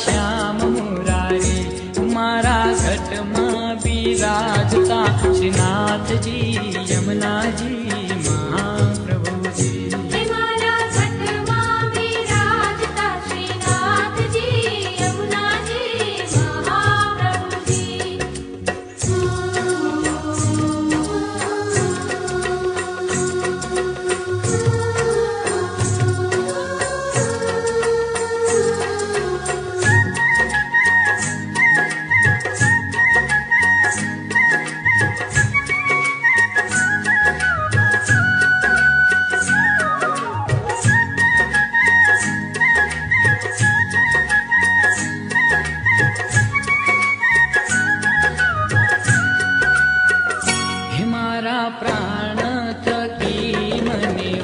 想。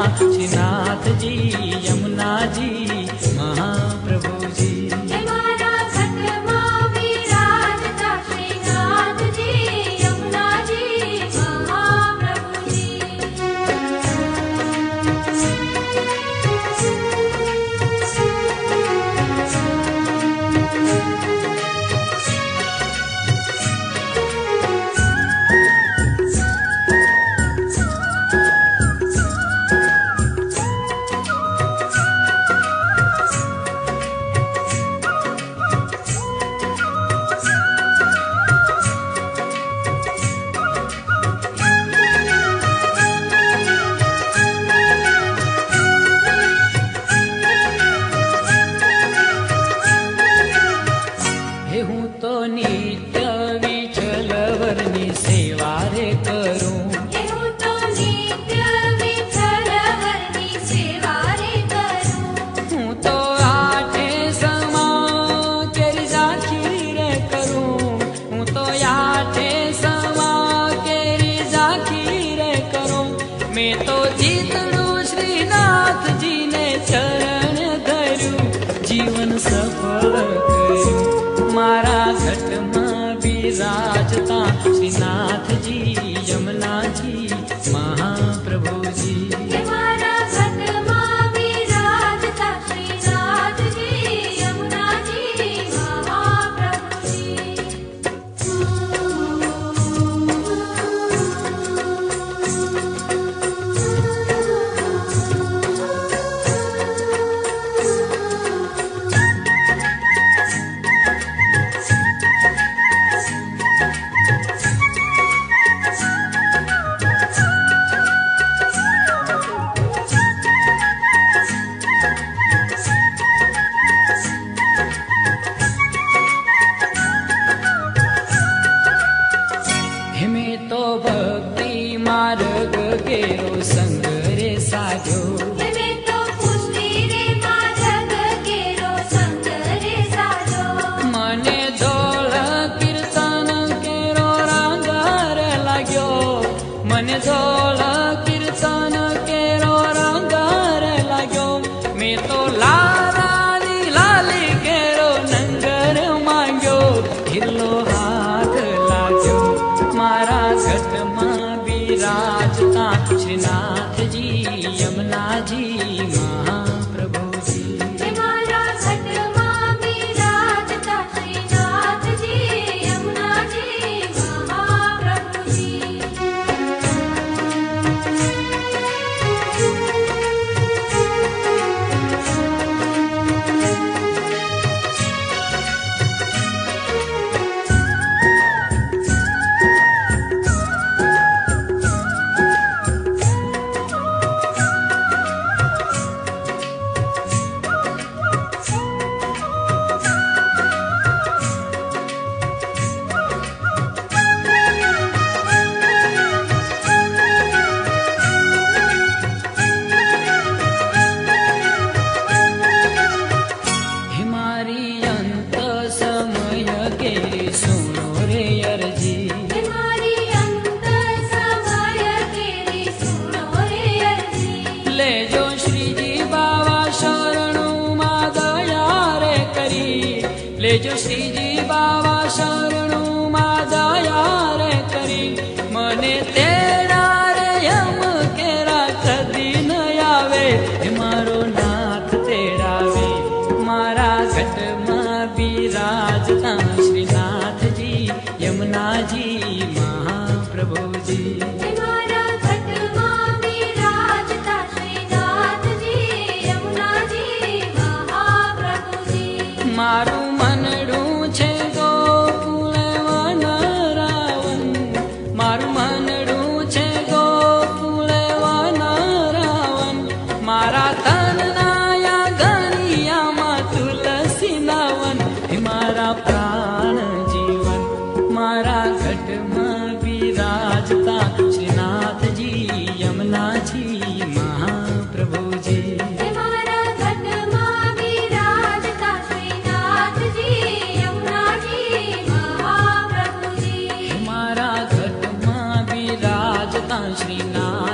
Shrinath ji Yamuna ji Mahaprabhu ji. desire. सङ्गरे सा ellos sí. મારું મનડું मनरु श्रीना